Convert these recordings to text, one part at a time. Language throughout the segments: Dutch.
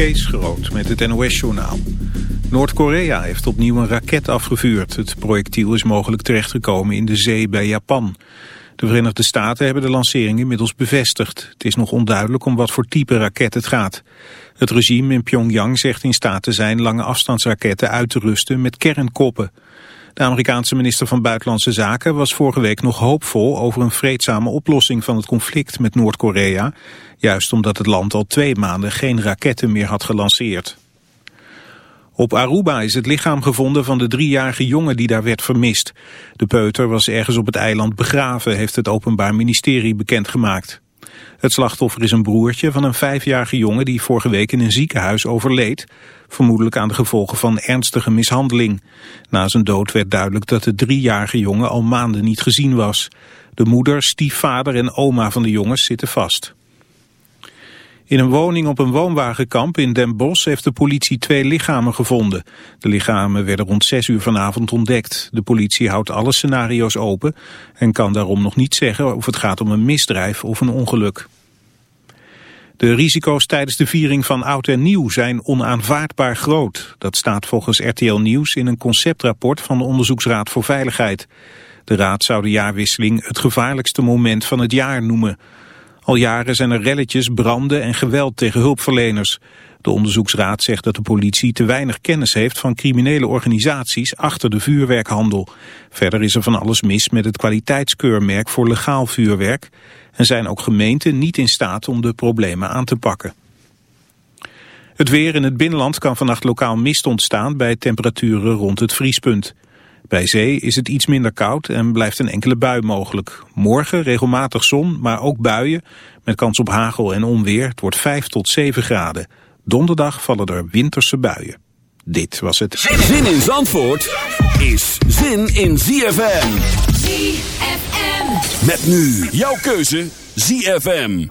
Kees Groot met het NOS-journaal. Noord-Korea heeft opnieuw een raket afgevuurd. Het projectiel is mogelijk terechtgekomen in de zee bij Japan. De Verenigde Staten hebben de lancering inmiddels bevestigd. Het is nog onduidelijk om wat voor type raket het gaat. Het regime in Pyongyang zegt in staat te zijn lange afstandsraketten uit te rusten met kernkoppen. De Amerikaanse minister van Buitenlandse Zaken was vorige week nog hoopvol over een vreedzame oplossing van het conflict met Noord-Korea, juist omdat het land al twee maanden geen raketten meer had gelanceerd. Op Aruba is het lichaam gevonden van de driejarige jongen die daar werd vermist. De peuter was ergens op het eiland begraven, heeft het Openbaar Ministerie bekendgemaakt. Het slachtoffer is een broertje van een vijfjarige jongen die vorige week in een ziekenhuis overleed, vermoedelijk aan de gevolgen van ernstige mishandeling. Na zijn dood werd duidelijk dat de driejarige jongen al maanden niet gezien was. De moeder, stiefvader en oma van de jongens zitten vast. In een woning op een woonwagenkamp in Den Bosch heeft de politie twee lichamen gevonden. De lichamen werden rond zes uur vanavond ontdekt. De politie houdt alle scenario's open en kan daarom nog niet zeggen of het gaat om een misdrijf of een ongeluk. De risico's tijdens de viering van Oud en Nieuw zijn onaanvaardbaar groot. Dat staat volgens RTL Nieuws in een conceptrapport van de Onderzoeksraad voor Veiligheid. De raad zou de jaarwisseling het gevaarlijkste moment van het jaar noemen. Al jaren zijn er relletjes, branden en geweld tegen hulpverleners. De onderzoeksraad zegt dat de politie te weinig kennis heeft van criminele organisaties achter de vuurwerkhandel. Verder is er van alles mis met het kwaliteitskeurmerk voor legaal vuurwerk en zijn ook gemeenten niet in staat om de problemen aan te pakken. Het weer in het binnenland kan vannacht lokaal mist ontstaan bij temperaturen rond het vriespunt. Bij zee is het iets minder koud en blijft een enkele bui mogelijk. Morgen regelmatig zon, maar ook buien met kans op hagel en onweer. Het wordt 5 tot 7 graden. Donderdag vallen er winterse buien. Dit was het. Zin in Zandvoort is zin in ZFM. ZFM. Met nu jouw keuze ZFM.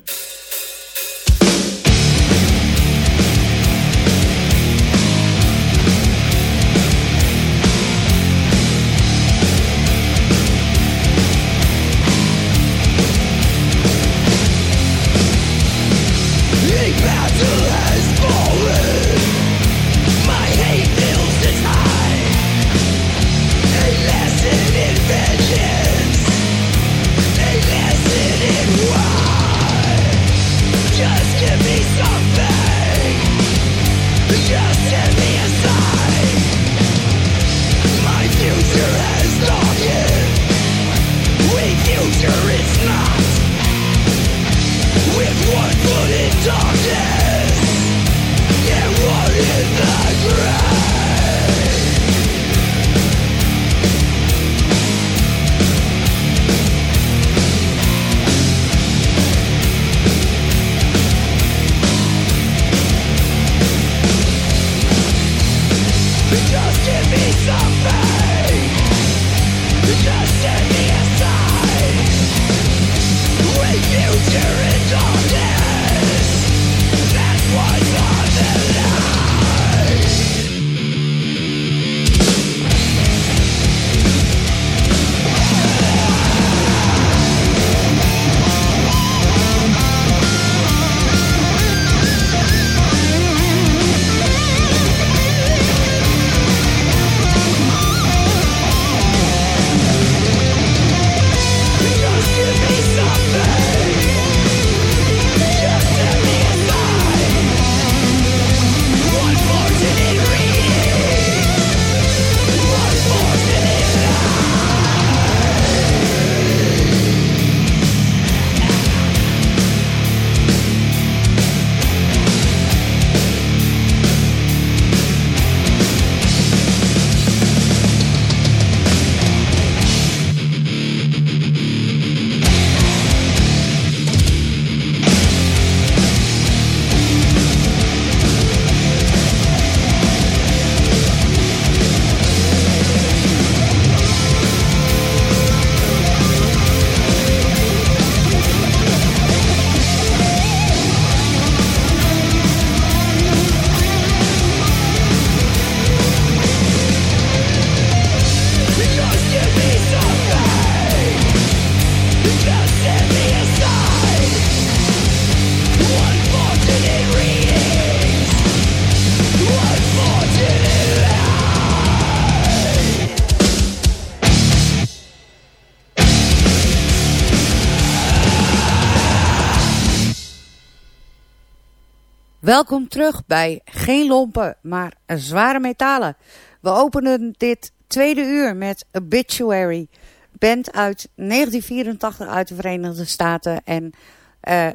Welkom terug bij Geen Lompen, maar Zware Metalen. We openen dit tweede uur met Obituary. Band uit 1984 uit de Verenigde Staten. En uh,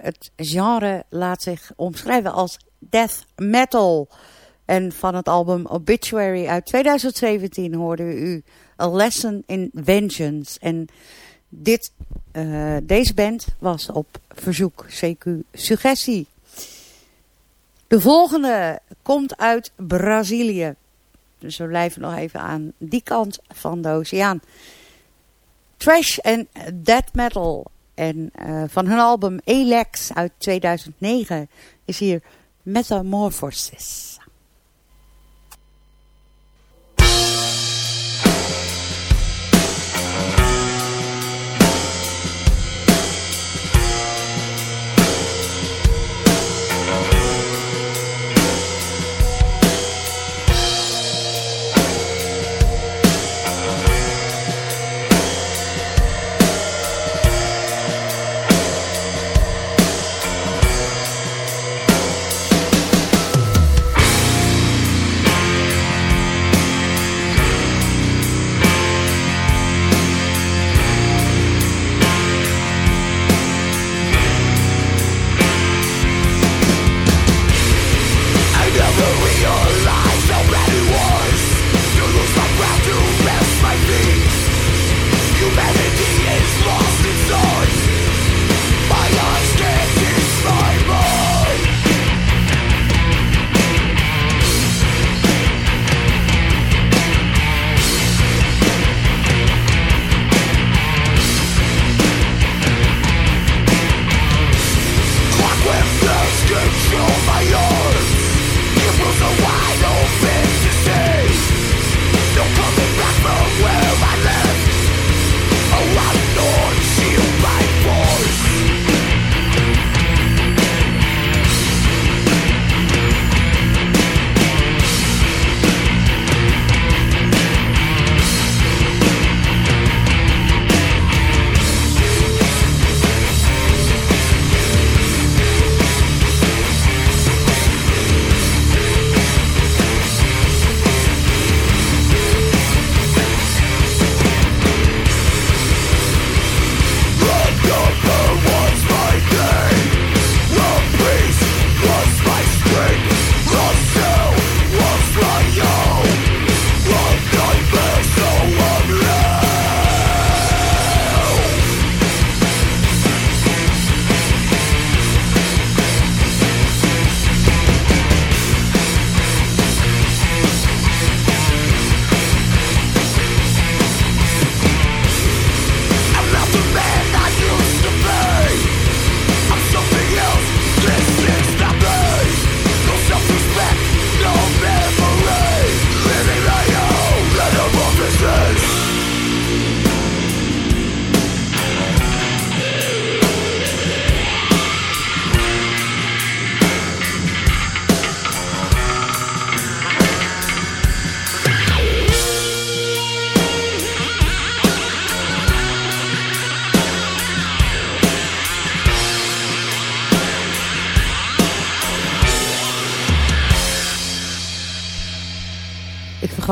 het genre laat zich omschrijven als death metal. En van het album Obituary uit 2017 hoorden we u A Lesson in Vengeance. En dit, uh, deze band was op verzoek CQ Suggestie. De volgende komt uit Brazilië. Dus we blijven nog even aan die kant van de oceaan. Trash en Death Metal. En uh, van hun album Elex uit 2009 is hier Metamorphosis.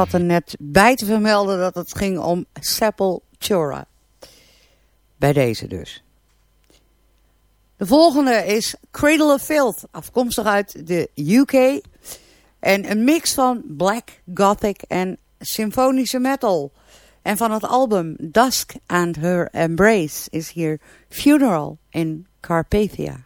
Had er net bij te vermelden dat het ging om Sepultura. Bij deze dus. De volgende is Cradle of Filth, afkomstig uit de UK. En een mix van black, gothic en symfonische metal. En van het album Dusk and Her Embrace is hier Funeral in Carpathia.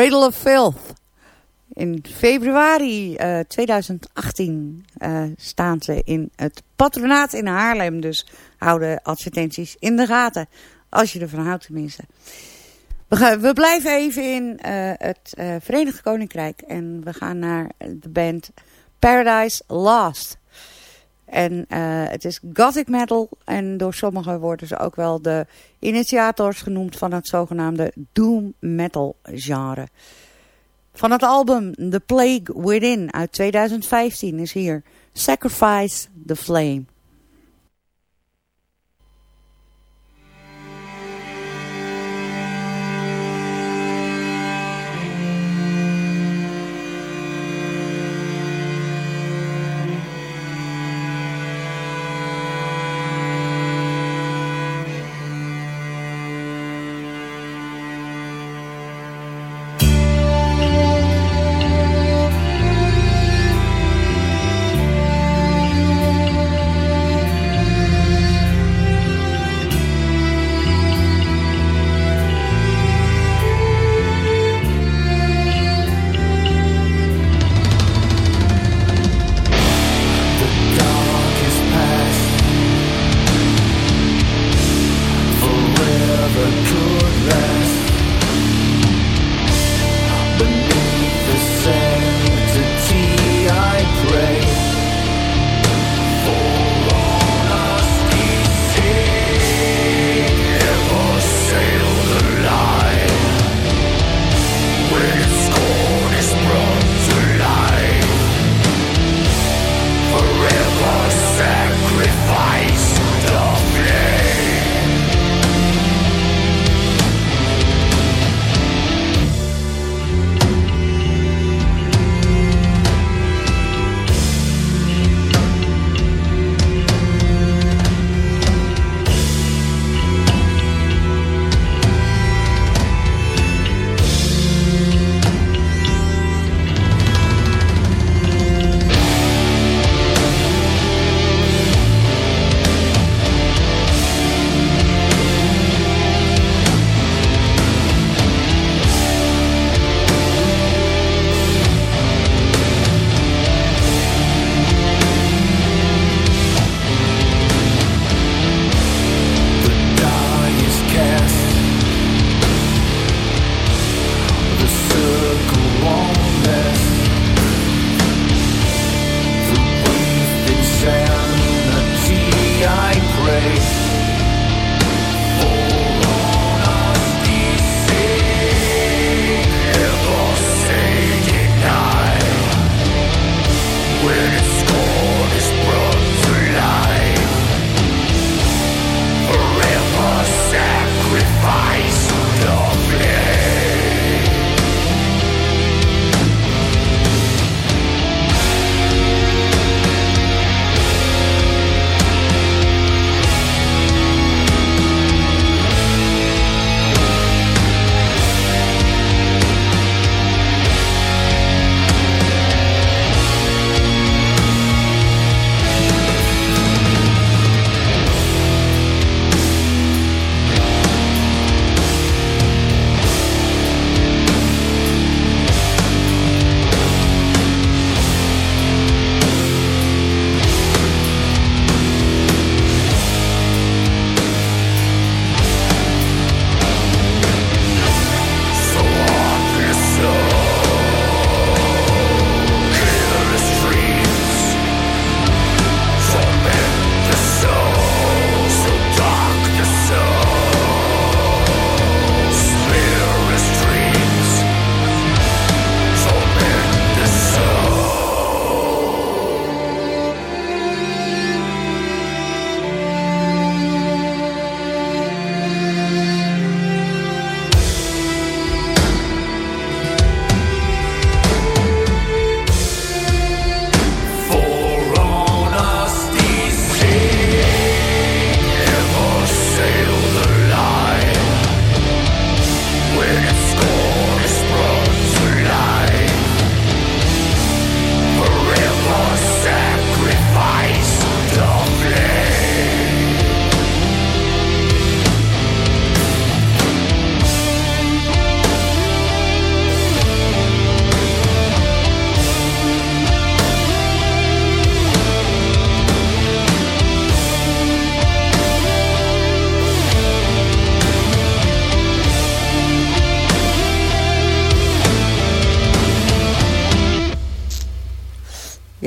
Cradle of Filth. In februari 2018 uh, staan ze in het patronaat in Haarlem. Dus houden advertenties in de gaten. Als je ervan houdt tenminste. We, gaan, we blijven even in uh, het Verenigd Koninkrijk. En we gaan naar de band Paradise Lost. En uh, het is gothic metal. En door sommigen worden ze ook wel de initiators genoemd van het zogenaamde doom metal genre. Van het album The Plague Within uit 2015 is hier Sacrifice the Flame.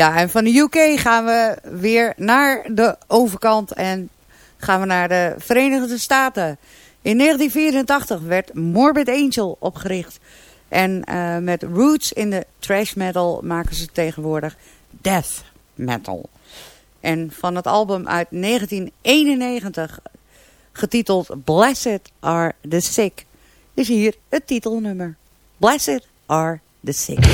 Ja, en van de UK gaan we weer naar de overkant en gaan we naar de Verenigde Staten. In 1984 werd Morbid Angel opgericht. En uh, met roots in de trash metal maken ze tegenwoordig death metal. En van het album uit 1991, getiteld Blessed Are the Sick, is hier het titelnummer. Blessed Are the Sick.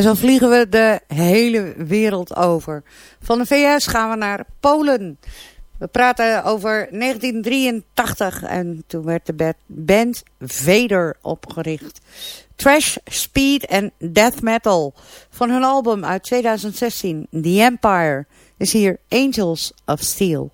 En zo vliegen we de hele wereld over. Van de VS gaan we naar Polen. We praten over 1983 en toen werd de band Vader opgericht. Trash, Speed en Death Metal. Van hun album uit 2016, The Empire, is hier Angels of Steel.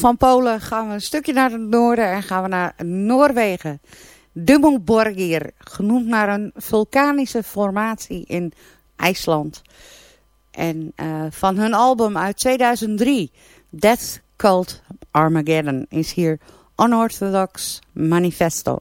Van Polen gaan we een stukje naar het noorden en gaan we naar Noorwegen. Dummelborgir, genoemd naar een vulkanische formatie in IJsland. En uh, van hun album uit 2003, Death Cult Armageddon, is hier Unorthodox Manifesto.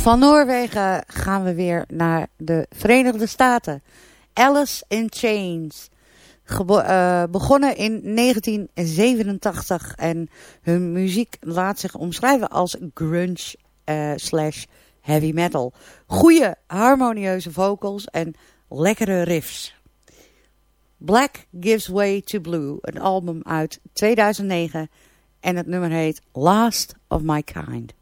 Van Noorwegen gaan we weer naar de Verenigde Staten. Alice in Chains. uh, begonnen in 1987 en hun muziek laat zich omschrijven als grunge uh, slash heavy metal. Goede harmonieuze vocals en lekkere riffs. Black Gives Way to Blue, een album uit 2009 en het nummer heet Last of My Kind.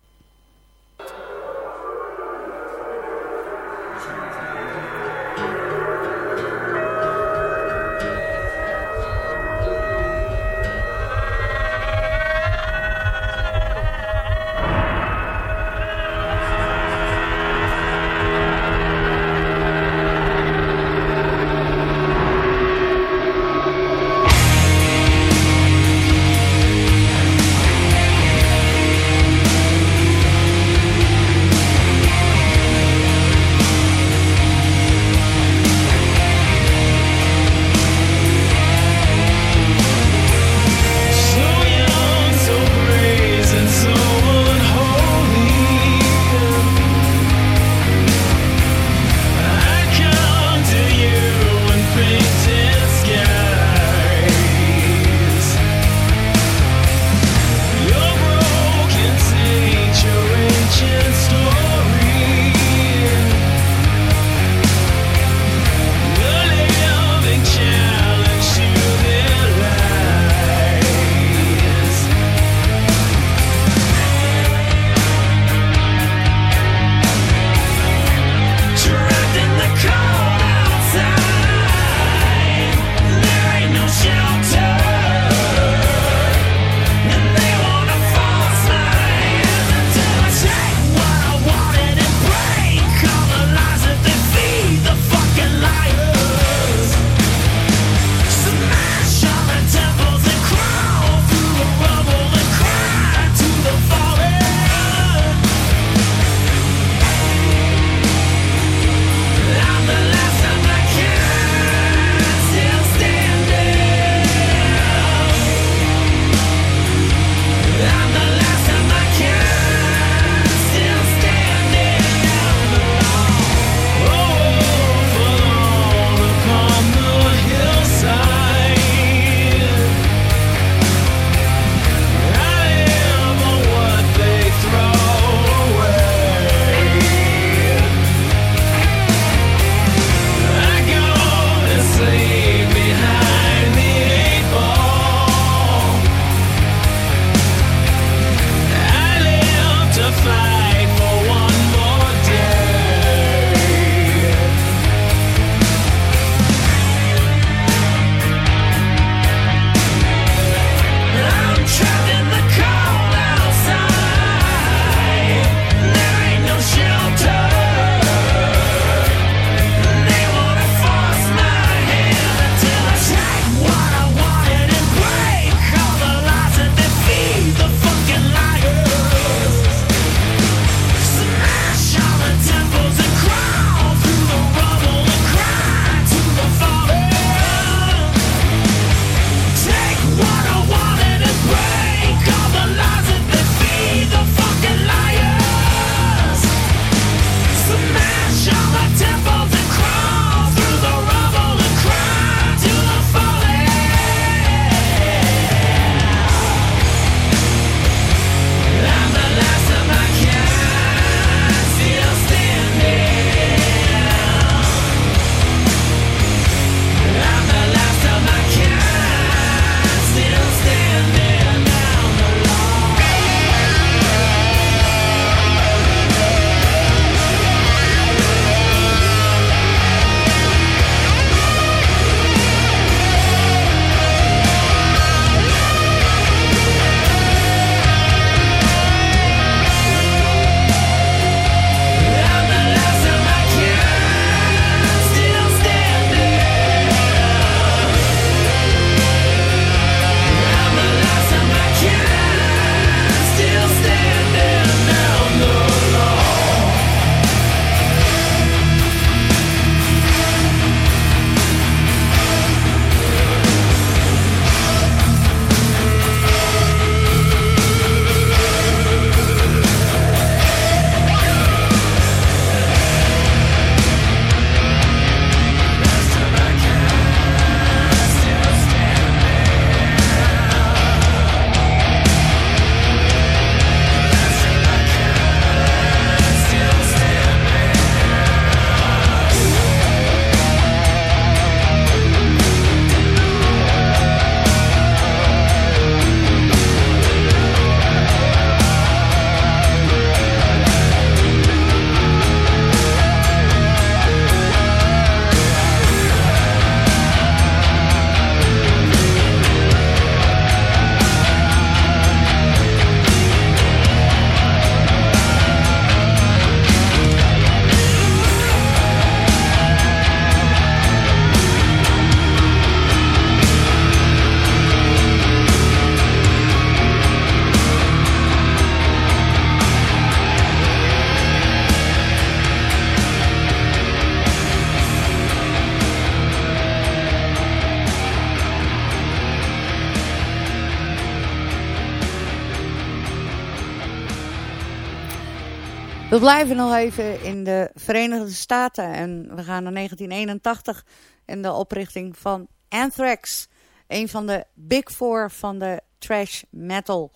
We blijven nog even in de Verenigde Staten en we gaan naar 1981 en de oprichting van Anthrax. Een van de big four van de trash metal.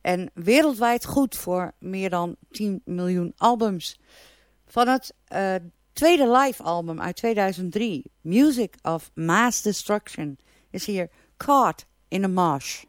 En wereldwijd goed voor meer dan 10 miljoen albums. Van het uh, tweede live album uit 2003, Music of Mass Destruction, is hier Caught in a Marsh.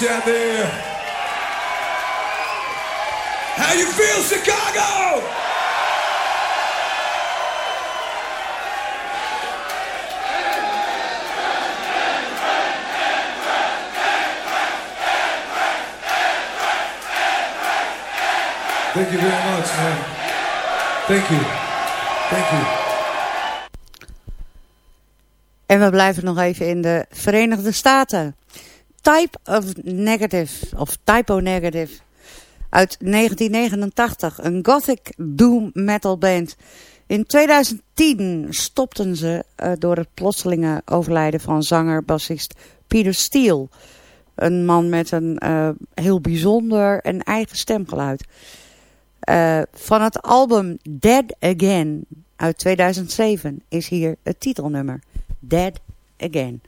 Much out there. How you feel, Chicago? Thank you very much, man. Thank you. Thank you. En we blijven nog even in de Verenigde Staten. Type of Negative, of Typo Negative, uit 1989. Een gothic doom metal band. In 2010 stopten ze uh, door het plotselinge overlijden van zanger-bassist Peter Steele. Een man met een uh, heel bijzonder en eigen stemgeluid. Uh, van het album Dead Again uit 2007 is hier het titelnummer. Dead Again.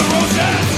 corrosion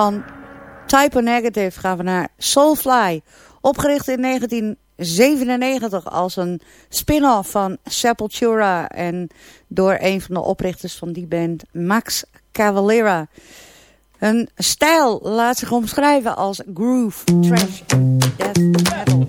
van Typo Negative gaan we naar Soulfly. Opgericht in 1997 als een spin-off van Sepultura. En door een van de oprichters van die band, Max Cavalera. Hun stijl laat zich omschrijven als groove, trash death metal.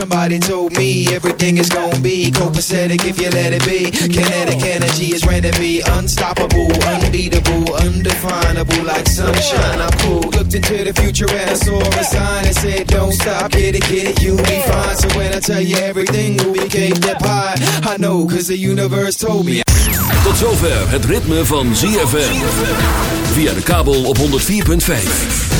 Somebody told me everything is gonna be copacetic if you let it be. Kinetic energy is ready to be unstoppable, unbeatable, undefinable, like sunshine. I'm cool. Looked into the future and I saw a sign that said, Don't stop, get it, get it, you'll be fine. So when I tell you everything will be cake that pie, I know, cause the universe told me. Tot zover het ritme van ZFM. Via de kabel op 104.5.